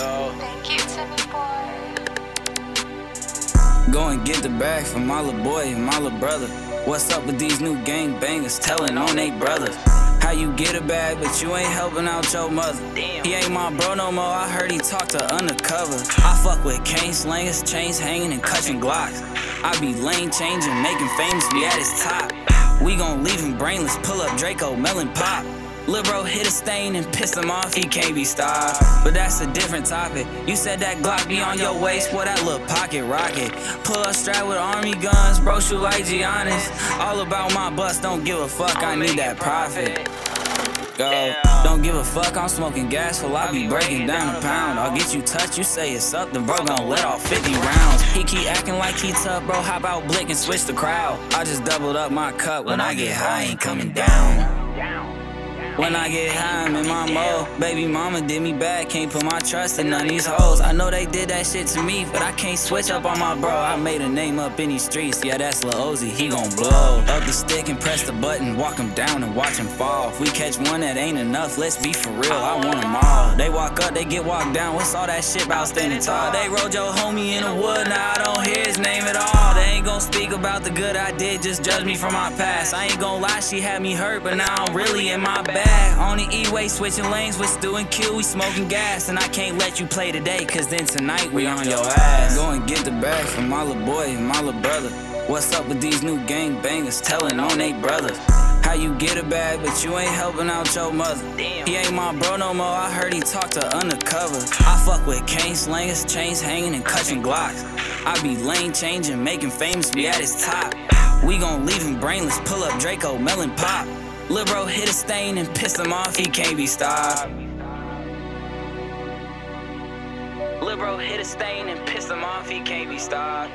go. Thank you, Timmy boy. Go and get the bag from my little boy and my little brother. What's up with these new gang bangers telling on they brothers? How you get a bag, but you ain't helping out your mother. Damn. He ain't my bro no more, I heard he talk to undercover. I fuck with cane slingers, chains hanging and cutting glocks. I be lane changing, making famous be at his top. We gon' leave him brainless, pull up Draco, melon pop. Lil' bro hit a stain and piss him off, he can't be stopped. But that's a different topic. You said that Glock be on your waist, boy, that little pocket rocket. Pull a strap with army guns, bro, shoot like Giannis. All about my bust, don't give a fuck, I need that profit. Go. Don't give a fuck, I'm smoking gas, well, I be breaking down a pound. I'll get you touched, you say it's up, then bro gon' let off 50 rounds. He keep acting like he tough, bro, hop out, blick and switch the crowd? I just doubled up my cup, when I get high, ain't coming down. When I get high, I'm in my mode. Baby mama did me bad, can't put my trust in none of these hoes. I know they did that shit to me, but I can't switch up on my bro. I made a name up in these streets, yeah, that's Lil Uzi, he gon' blow. Up the stick and press the button, walk him down and watch him fall. If we catch one that ain't enough, let's be for real, I want them all. They walk up, they get walked down, what's all that shit about standing tall? They rode your homie in the wood, now I don't hear his name at all. They ain't gon' speak about the good I did, just judge me from my past. I ain't gon' lie, she had me hurt, but now I'm really in my bag. On the E-way, switching lanes with Stu and Q, we smoking gas. And I can't let you play today, cause then tonight we on your ass. Go and get the bag from my little boy my little brother. What's up with these new gang bangers telling on they brothers? How you get a bag, but you ain't helping out your mother. He ain't my bro no more, I heard he talk to undercover. I fuck with cane slangers, chains hanging and cutting glocks. I be lane changing, making famous be at his top. We gon' leave him brainless, pull up Draco, melon pop. Lil' bro hit a stain and piss him off, he can't be stopped. Lil' bro hit a stain and piss him off, he can't be stopped.